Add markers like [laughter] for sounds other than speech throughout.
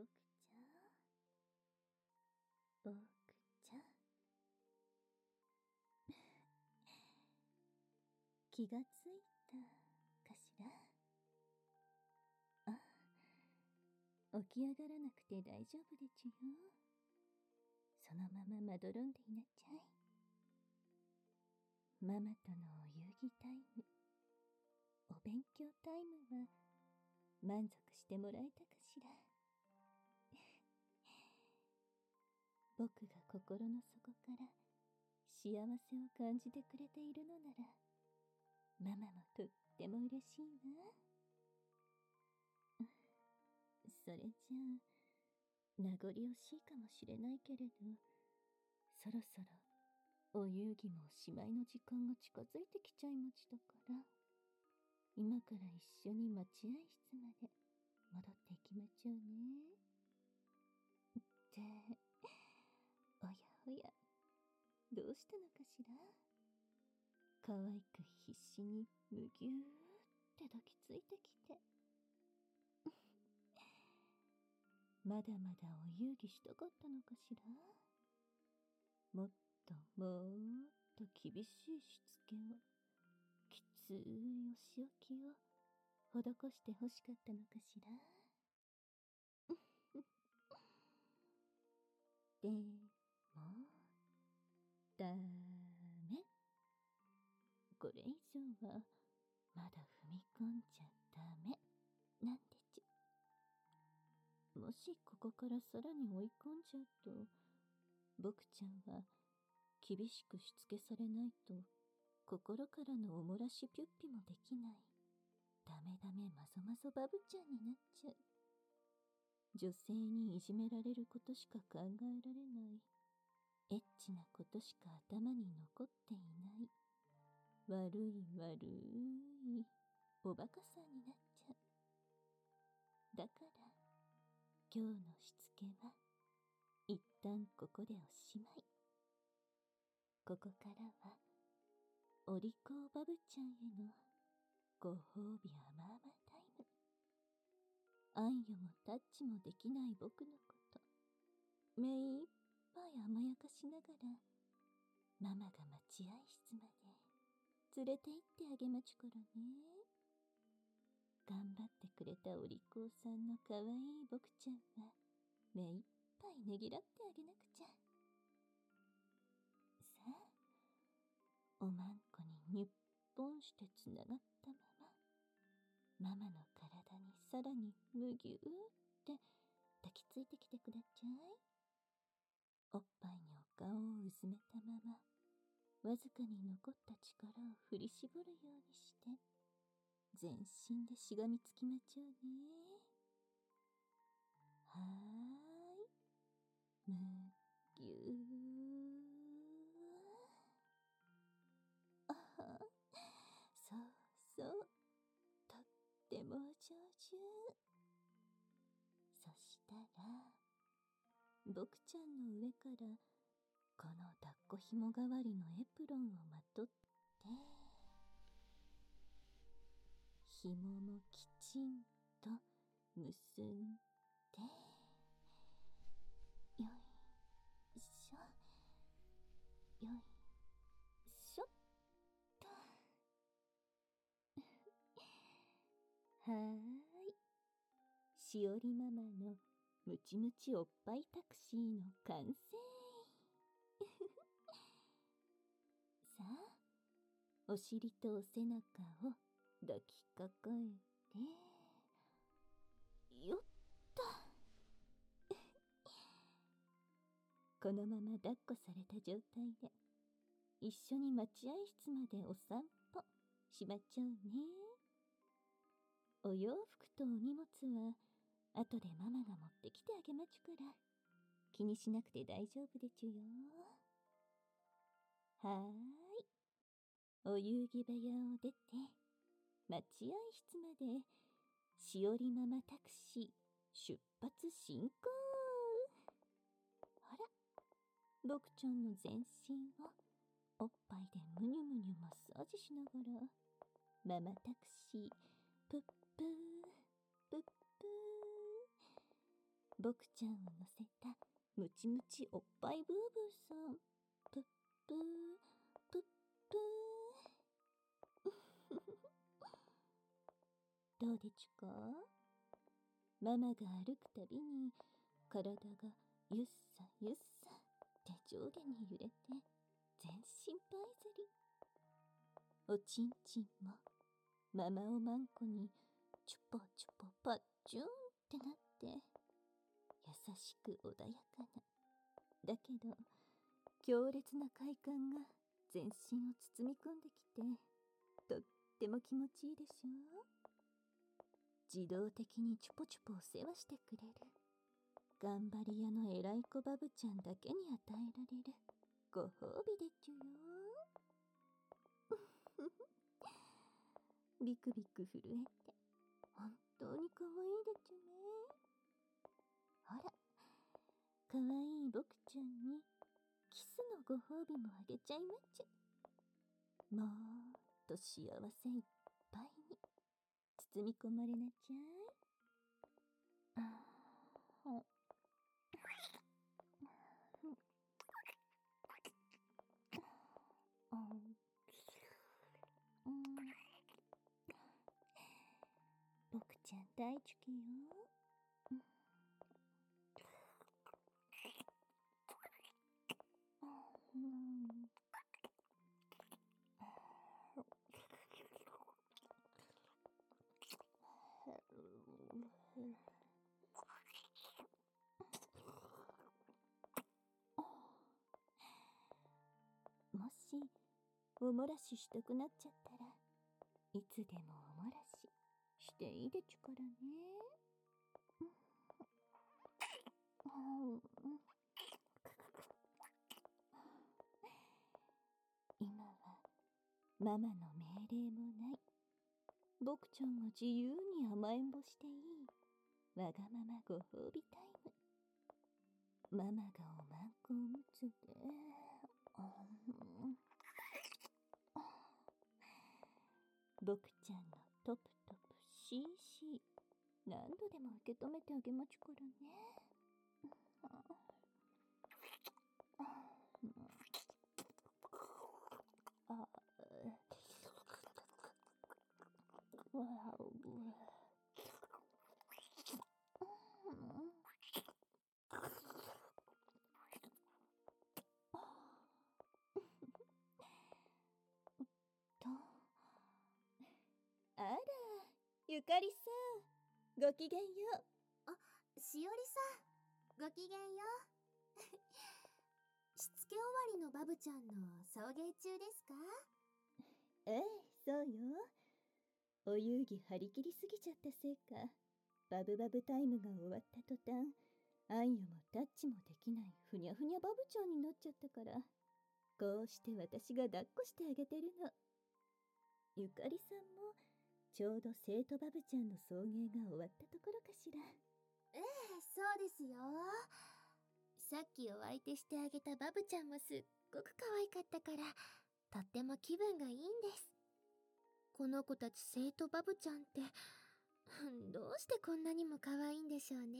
僕ちゃん僕ちゃん気がついたかしらあ起き上がらなくて大丈夫でちゅよそのまままどろんでいなっちゃいママとのお遊戯タイムお勉強タイムは満足してもらえたかしら僕が心の底から幸せを感じてくれているのならママもとっても嬉しいわ。[laughs] それじゃあ名残惜しいかもしれないけれどそろそろお遊戯もおしまいの時間が近づいてきちゃいましたから今から一緒に待合室まで戻っていきまちょうね。っておや。どうしたのかしら？可愛く必死にむぎゅーって抱きついてきて。[laughs] まだまだお遊戯したかったのかしら？もっともっと厳しいしつけをきついお仕置きを施してほしかったのかしら？[laughs] でダメ。これ以上はまだ踏み込んじゃダメ。なんでちもしここからさらに追い込んじゃうと僕ちゃんは厳しくしつけされないと心からのおもらしぴゅっぴもできない。ダメダメまぞまぞバブちゃんになっちゃう。女性にいじめられることしか考えられない。エッチなことしか頭に残っていない。悪い悪いおバカさんになっちゃうだから今日のしつけは一旦ここでおしまい。ここからはお利口バブちゃんへのご褒美甘々タイム。愛よもタッチもできない僕のこと。目いっぱい甘やかしながらママが待合室まで連れて行ってあげまちゅからね。頑張ってくれたお利口さんのかわいい僕ちゃんは目いっぱいねぎらってあげなくちゃ。さあおまんこににっぽんしてつながったままママの体にさらにむぎゅーって抱きついてきてくだちゃい。おっぱいにお顔をうずめたままわずかに残った力を振り絞るようにして全身でしがみつきまちょうね。はーい。むぎゅー。あはそうそう。とってもお上手。そしたら僕ちゃんの上からこの抱っこひも代わりのエプロンをまとって紐もきちんと結んでよいしょよいしょっと。[laughs] はーい。しおりママのムチムチおっぱいタクシーの完成。[laughs] さあお尻とお背中を抱きかかえてよっと [laughs] このまま抱っこされた状態で一緒に待合室までお散歩しまっちゃうね。お洋服とお荷物は後でママが持ってきてあげまちゅから。気にしなくて大丈夫でちゅよ。はーい。お遊戯部屋を出て待合室までしおりママタクシー出発進行。ほら僕ちゃんの全身をおっぱいでむにゅむにゅマッサージしながらママタクシープップー。僕ちゃんを乗せたムチムチおっぱいブーブーさん。プップープップー。[laughs] どうでちゅか？ママが歩くたびに体がゆっさゆっさって上下に揺れて全身パイズリ。おちんちんもママおまんこにチュポチュポパッチューンってなって。優しく穏やかな。だけど強烈な快感が全身を包み込んできてとっても気持ちいいでしょ自動的にチュポチュポお世話してくれる。頑張り屋の偉い子バブちゃんだけに与えられる。ご褒美でちゅよ [laughs] ビクビク震えて本当に可可愛い僕ちゃんにキスのご褒美もあげちゃいまち。ゅもっと幸せいっぱいに包み込まれなちゃい。ああ僕ちゃん大好きよ。おもらししたくなっちゃったらいつでもおもらししていいでちゅからね。今はママの命令もない僕ちゃん。が自由に甘えん。ぼしていいわがままご褒美タイムママがおまん。こおむつで僕ちゃんのトプトプシーシー。何度でも受け止めてあげまちゅからね。ゆかりさん。ごきげんよう。あしおりさん、ごきげんよう。[laughs] しつけ終わりのバブちゃんの送迎中ですか？ええそうよ。お遊戯張り切りすぎちゃったせいか。バブバブタイムが終わった途端あんよもタッチもできないふにゃふにゃバブちゃんになっちゃったからこうして私が抱っこしてあげてるの。ゆかりさんもちょうど生徒バブちゃんの送迎が終わったところかしらええ、そうですよ。さっきお相手してあげたバブちゃんもすっごく可愛かったから、とっても気分がいいんです。この子たち生徒バブちゃんって、[laughs] どうしてこんなにも可愛いんでしょうね。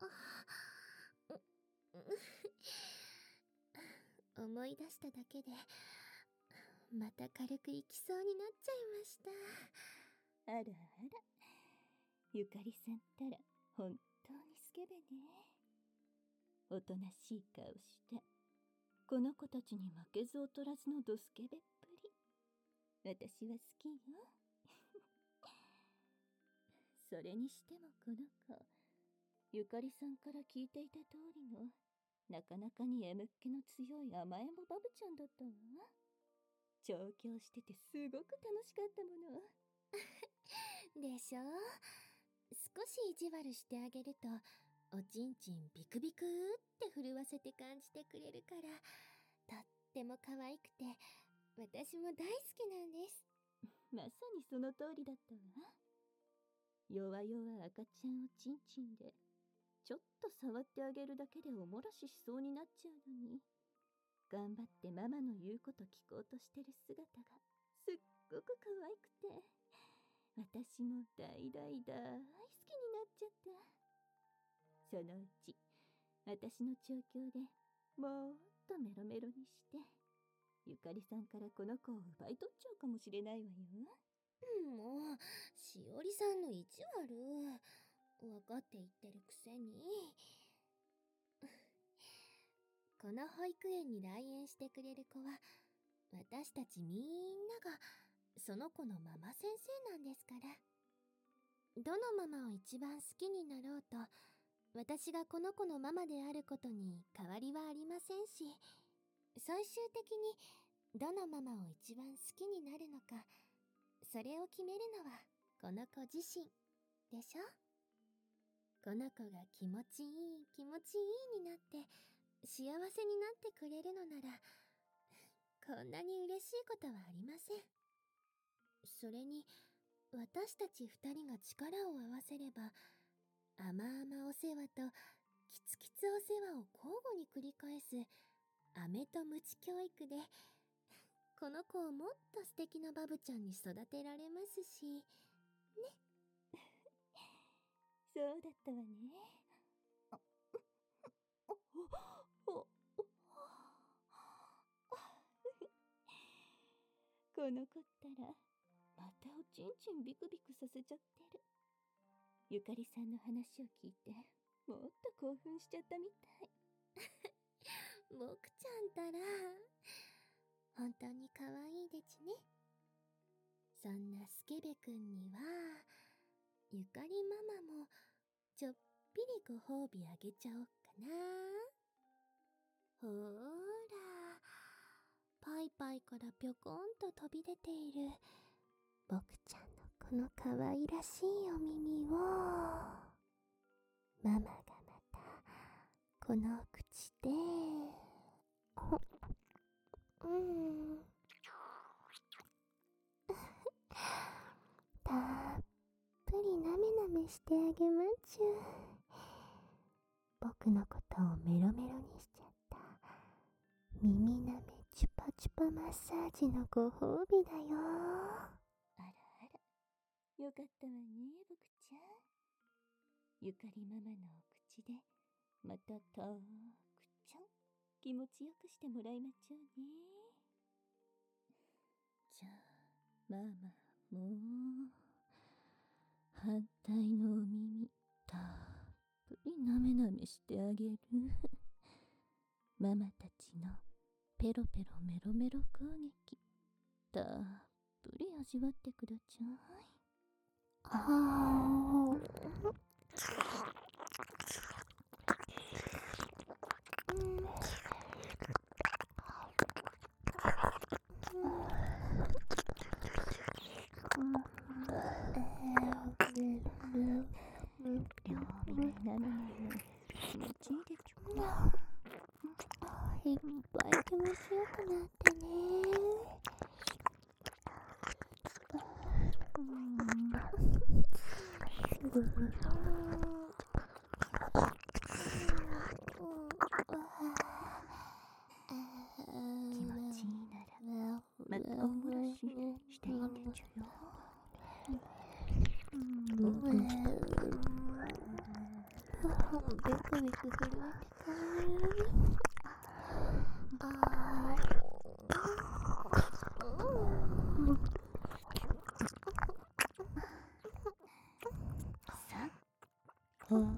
[laughs] 思い出しただけで、また軽く行きそうになっちゃいました。あらあら。ゆかりさんったら本当にスケベね。おとなしい顔してこの子たちに負けず劣らずのドスケベっぷり。私は好きよ。[laughs] それにしてもこの子ゆかりさんから聞いていた通りのなかなかに眠っ気の強い甘えん坊バブちゃんだったわ。調教しててすごく楽しかったもの。[laughs] でしょ？少し意地悪してあげるとおちんちんビクビクって震わせて感じてくれるから。とっても可愛くて私も大好きなんです。まさにその通りだったわ。弱々赤ちゃんをちんちんでちょっと触ってあげるだけでおもらししそうになっちゃうのに。頑張ってママの言うこと聞こうとしてる姿がすっごく可愛くて私も大大大好きになっちゃった。そのうち私の調教でもっとメロメロにしてゆかりさんからこの子を奪い取っちゃうかもしれないわよ。もうしおりさんの意地悪。分かって言ってるくせに。この保育園に来園してくれる子は私たちみんながその子のママ先生なんですから。どのママを一番好きになろうと私がこの子のママであることに変わりはありませんし最終的にどのママを一番好きになるのかそれを決めるのはこの子自身でしょ？この子が気持ちいい気持ちいいになって幸せになってくれるのなら [laughs] こんなに嬉しいことはありません。それに私たち二人が力を合わせれば甘々お世話とキツキツお世話を交互に繰り返す飴とムチ教育で [laughs] この子をもっと素敵なバブちゃんに育てられますしね。[laughs] そうだったわね。この子ったらまたおちんちんビクビクさせちゃってる。ゆかりさんの話を聞いてもっと興奮しちゃったみたい。[laughs] 僕ちゃんたら本当に可愛いでちね。そんなスケベくんにはゆかりママもちょっぴりご褒美あげちゃおっかな。ほーら。パイパイからぴょこんと飛び出ている。僕ちゃんのこの可愛らしいお耳を。ママがまたこの口で。うん。たっぷりなめなめしてあげまちゅ。僕のことをメロメロにしちゃった。耳なめチュパチュパマッサージのご褒美だよ。あらあら。よかったわね僕ちゃん。ゆかりママのお口でまたたーくちゃん。気持ちよくしてもらいまちょうね。じゃあママも反対のお耳たっぷりなめなめしてあげる。[laughs] ママたちのペロペロメロメロ攻撃たっぷり味わってくだちゃい。あ両耳なめなめ気持ちいいでちょいっぱい気持ちよくなってね気持ちいいならまたおもらししてあげちゃうよビクビク震えてかさほらおも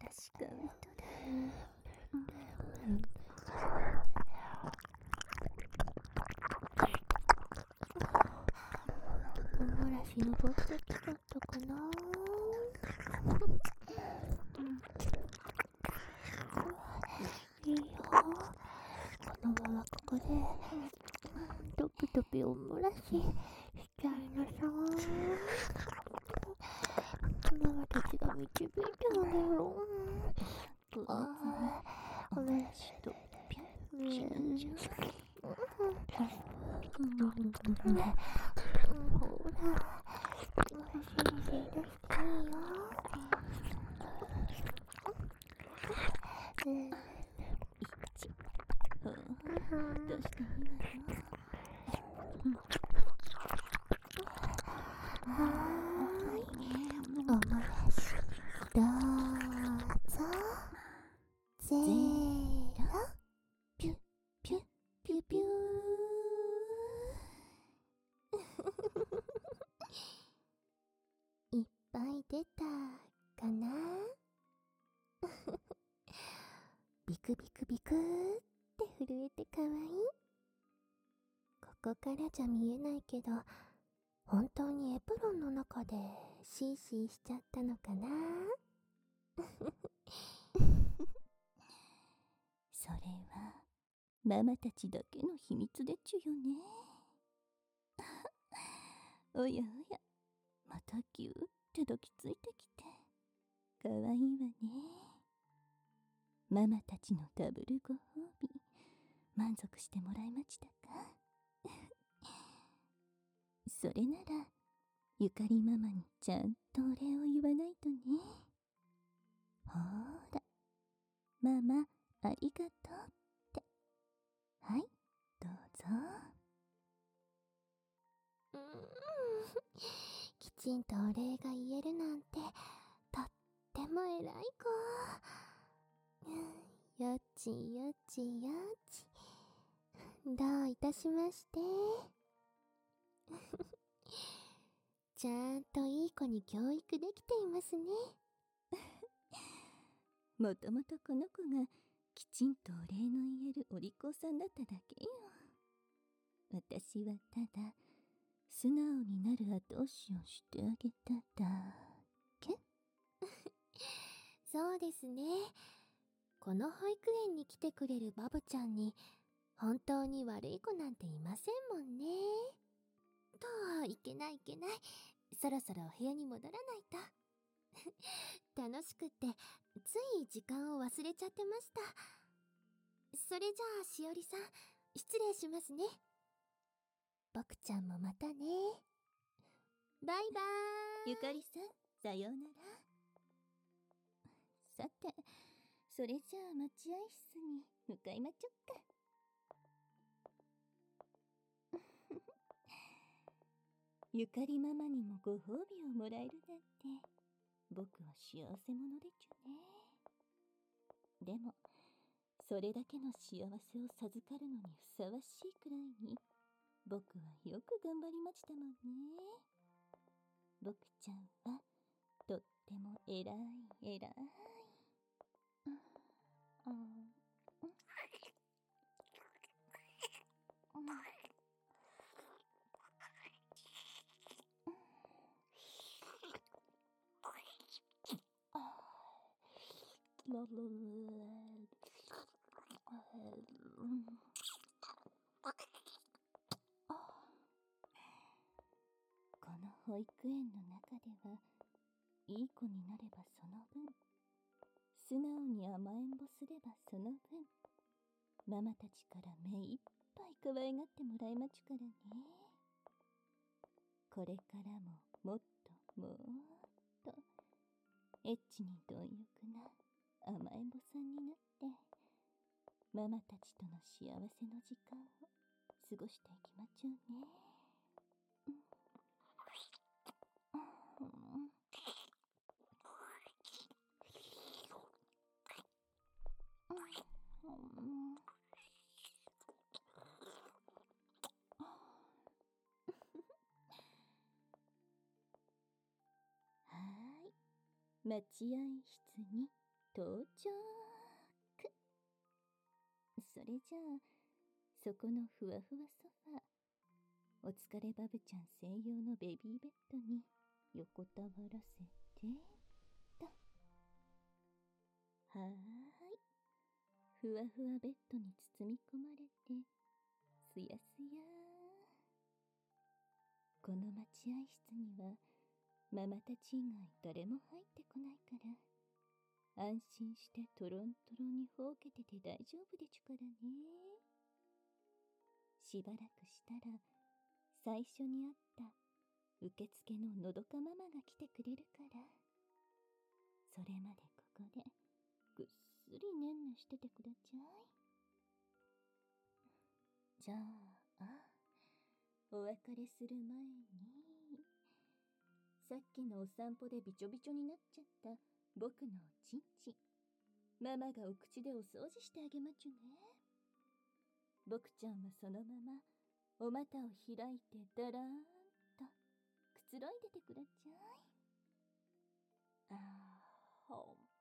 らしカウントだおもらし登ってきちゃったかなうんいいよこのままここでドキドキおもらししちゃいなさママたちが導いてあげろこあおもらしとぴょんしなっちゃうほじゃ見えないけど本当にエプロンの中でシーシーしちゃったのかな？[laughs] それはママたちだけの秘密でちゅよね。[laughs] おやおやまたぎゅーってどきついてきて。かわいいわね。ママたちのダブルご褒美満足してもらいましたか？それならゆかりママにちゃんとお礼を言わないとね。ほーら。ママありがとうって。はいどうぞ。うーん。[laughs] きちんとお礼が言えるなんてとっても偉い子。よちよちよち。どういたしまして。[laughs] ちゃんといい子に教育できていますね。[laughs] もともとこの子がきちんとお礼の言えるお利口さんだっただけよ。私はただ素直になる後押しをしてあげただけ。[laughs] そうですね。この保育園に来てくれるバブちゃんに本当に悪い子なんていませんもんねといけないいけない。そろそろお部屋に戻らないと。[laughs] 楽しくってつい時間を忘れちゃってました。それじゃあしおりさん失礼しますね。僕ちゃんもまたね。バイバーイ。ゆかりさんさようなら。さてそれじゃあ待合室に向かいまちょっかゆかりママにもご褒美をもらえるなんて。僕は幸せ者でちゅね。でもそれだけの幸せを授かるのにふさわしいくらいに僕はよく頑張りましたもんね。僕ちゃんはとっても偉い偉い。うんこの保育園の中ではいい子になればその分素直に甘えんぼすればその分ママたちから目いっぱい可愛がってもらえまちゅからね。これからももっともっとエッチに貪欲な甘えんぼさんになってママたちとの幸せの時間を過ごしていきまちゅうね。はい待合室に到着それじゃあそこのふわふわソファお疲れバブちゃん専用のベビーベッドに横たわらせてとはーい。ふわふわベッドに包み込まれてすやすや。この待合室にはママたち以外誰も入ってこないから。安心してトロントロンにほうけてて大丈夫でちゅからね。しばらくしたら最初に会った受付ののどかママが来てくれるから。それまでここでぐっすりねんねしててくだちゃい。じゃあお別れする前にさっきのお散歩でびちょびちょになっちゃった僕のおちんちんママがお口でお掃除してあげまちゅね。僕ちゃんはそのままお股を開いてだらーんとくつろいでてくだちゃい。あほん。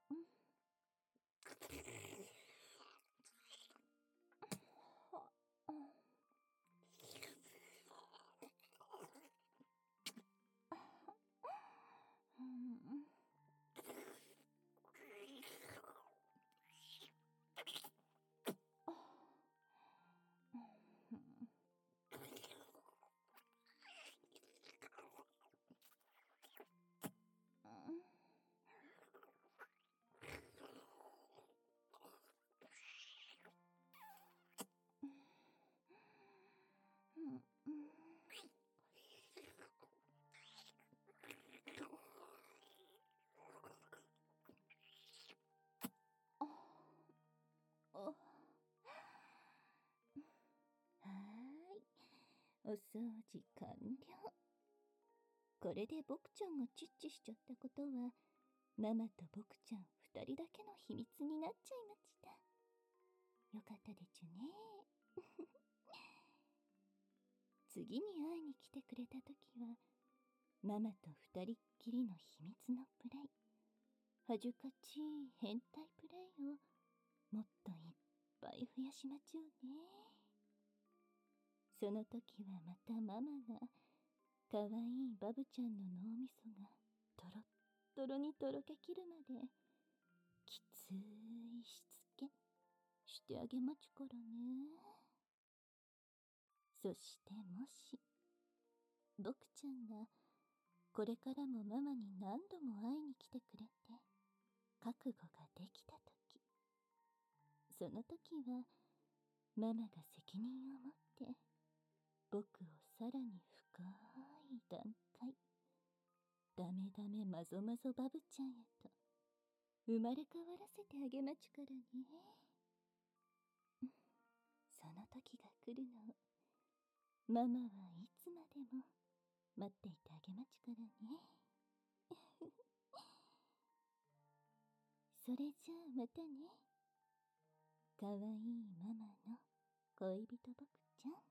お掃除完了。これで僕ちゃんがチッチしちゃったことはママと僕ちゃん二人だけの秘密になっちゃいました。よかったでちゅね。[laughs] 次に会いに来てくれた時はママと二人っきりの秘密のプレイ。恥ずかしい変態プレイをもっといっぱい増やしまちゅうね。その時はまたママがかわいいバブちゃんの脳みそがとろっとろにとろけきるまできついしつけしてあげまちゅからね。そしてもし僕ちゃんがこれからもママに何度も会いに来てくれて覚悟ができた時。その時はママが責任を持ってさらに深い段階。ダメダメマゾマゾバブちゃんへと。生まれ変わらせてあげまちゅからね。その時が来るのママはいつまでも待っていてあげまちゅからね。[laughs] それじゃあまたね。かわいいママの恋人僕ちゃん。